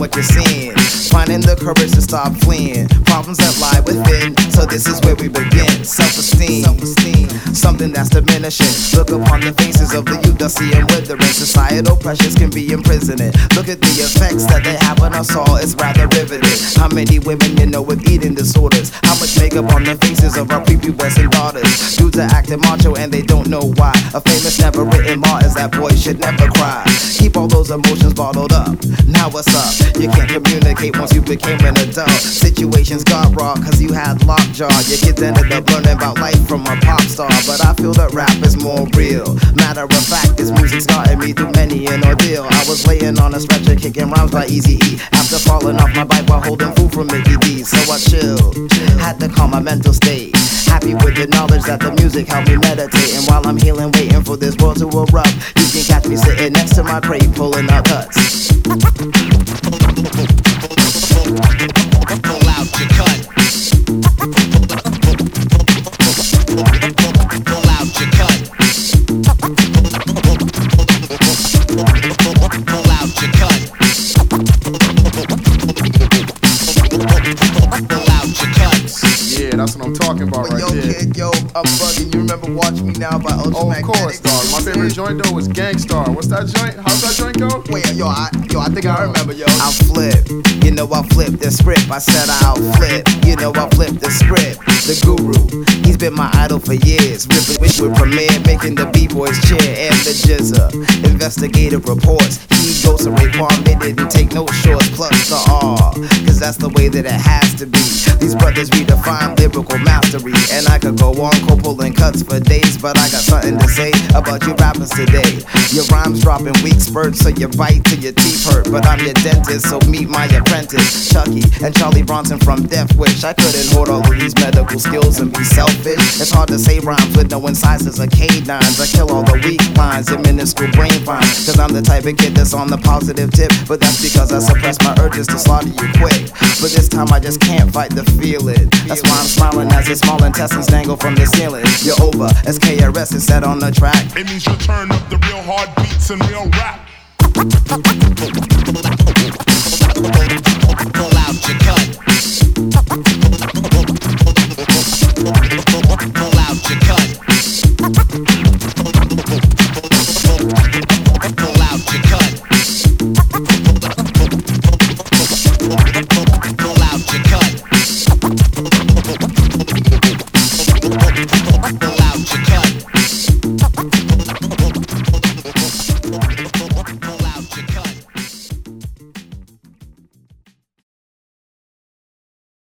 what you're seeing. Finding the courage to stop fleeing. Problems that lie within. So this is where we begin. Self-esteem. Self-esteem. Something that's diminishing. Look upon the faces of the youth see and withering. Societal pressures can be imprisoning. Look at the effects that they have on us all. It's rather riveting. How many women you know with eating disorders? How much makeup on the faces of our prepubescent daughters? Dudes are acting macho and they don't know why. A famous never written law is that boys should never cry. Keep all those emotions bottled up. Now what's up? You can't communicate once you became an adult. Situations got raw cause you had lockjaw. Your kids ended up learning about life from a pop star. But I feel that rap is more real. Matter of fact, this music's gotten me through many an ordeal. I was laying on a stretcher kicking rhymes by Easy E. After falling off my bike while holding food from Mickey D. So I chilled. Had to calm my mental state. Happy with the knowledge that the music helped me meditate. And while I'm healing, waiting for this world to erupt, you can catch me sitting next to my crate, pulling out cuts. I'm talking about But right yo, there. kid, yo, I'm bugging. You remember Watch Me Now by Ultra Oh, of course, dog. My favorite joint though was Gang Starr. What's that joint? How's that joint go? Wait, yo, I, yo, I think I remember, yo. I'll flip, you know I flip the script. I said I'll flip, you know I flip the script. The guru, he's been my idol for years. Ripping with with Premier, making the B-boys cheer. And the GZA, investigative reports. He goes to Raekwon, they didn't take no shorts. Plus the R, that's the way that it has to be. These brothers redefine lyrical mastery. And I could go on, co pulling cuts for days. But I got something to say about you rappers today. Your rhymes dropping weak spurts, so you bite till your teeth hurt. But I'm your dentist, so meet my apprentice, Chucky and Charlie Bronson from Death Wish. I couldn't hold all of these medical skills and be selfish. It's hard to say rhymes with no incisors or canines. I kill all the weak lines and minuscule brain fines. Cause I'm the type of kid that's on the positive tip. But that's because I suppress my urges to slaughter you quick. But this time I just can't fight the feeling. That's why I'm smiling as his small intestines dangle from the ceiling. You're over, as KRS is set on the track. It means you turn up the real hard beats and real rap.